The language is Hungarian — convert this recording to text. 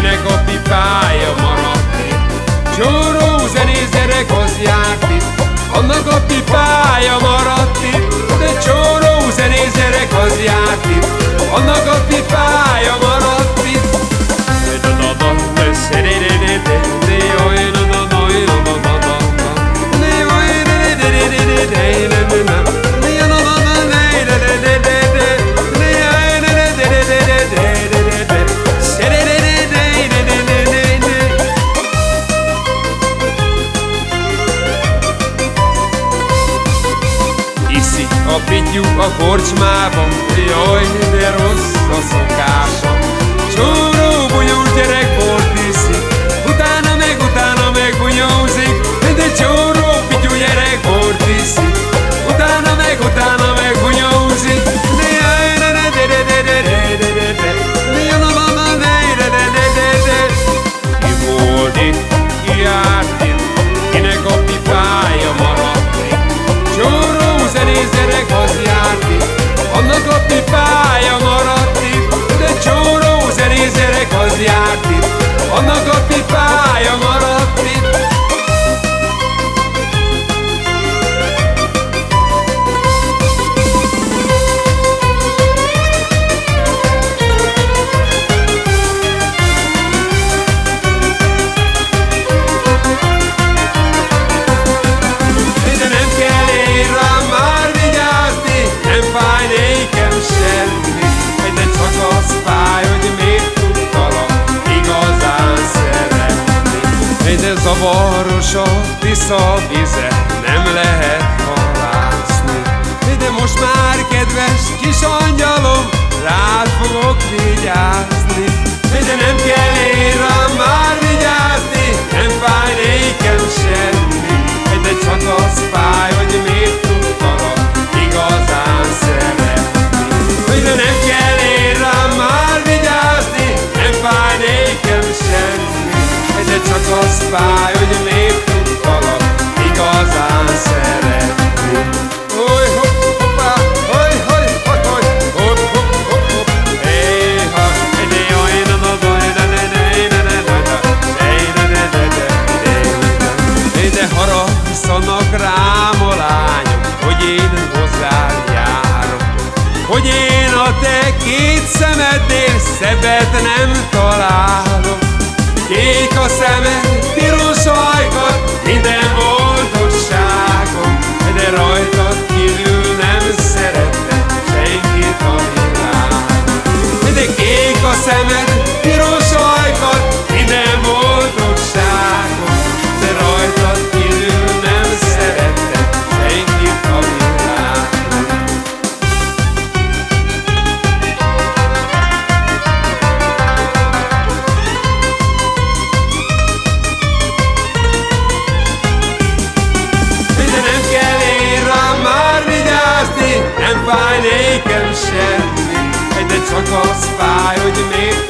akinek a pipája maradt Csóró zenész gyerek hozják itt, annak a pipája maradt itt. De csóró zenész gyerek hozják itt, annak a pipája a pityu a korcsmában, jaj, de rossz a szokás. Zavaros a tisza vize, nem lehet halászni. De most már kedves kis angyalom, rád fogok vigyázni. ennél szebbet nem találok. Kék a szemed, piros ajkad, minden boldogságom, de rajtad kívül nem szeretek senkit a világ. De kék a szemed, semmi Egyre csak az fáj, hogy még